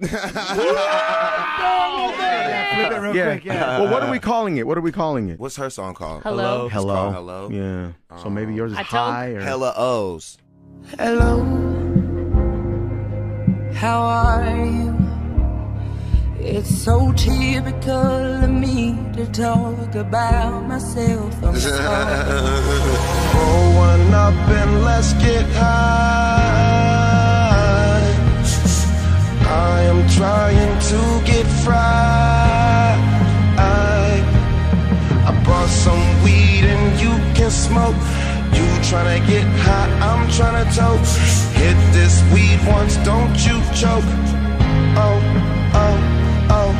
Flip it real yeah. quick. Yeah. well, what are we calling it? What are we calling it? What's her song called? Hello. Hello. called Hello. Yeah. So maybe yours is I tell 'em- high or Hella O's. Hello, how are you? It's so typical of me to talk about myself on the phone. Roll one up and let's get high. To get fried. I, brought some weed and you can smoke. You tryna get high, I'm tryna toke. Hit this weed once, don't you choke. Oh, oh, oh.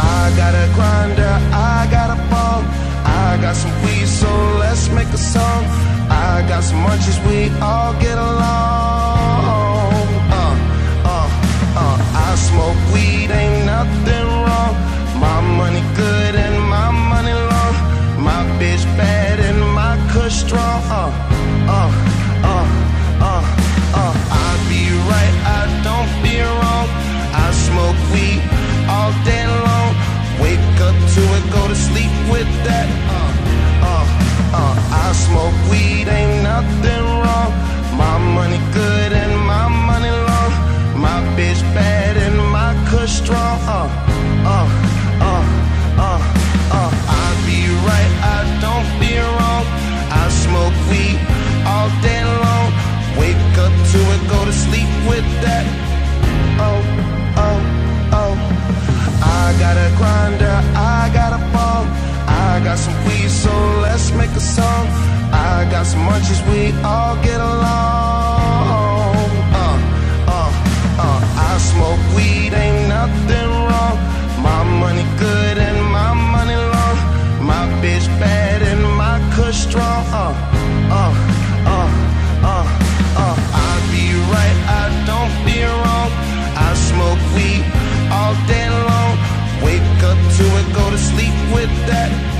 I got a grinder, I got a ball. I got some weed, so let's make a song. I got some munchies, we all get along. Bad and my kush strong. Uh, uh, uh, uh, uh. I be right, I don't be wrong. I smoke weed all day long. Wake up to it, go to sleep with that. Uh, uh, uh. I smoke weed, ain't nothing wrong. My money good and my money long. My bitch bad and my kush strong. Uh, got a grinder, I got a ball. I got some weed, so let's make a song. I got some munchies, we all get along. Uh, uh, uh. I smoke weed, ain't nothing wrong. My money good and do and go to sleep with that.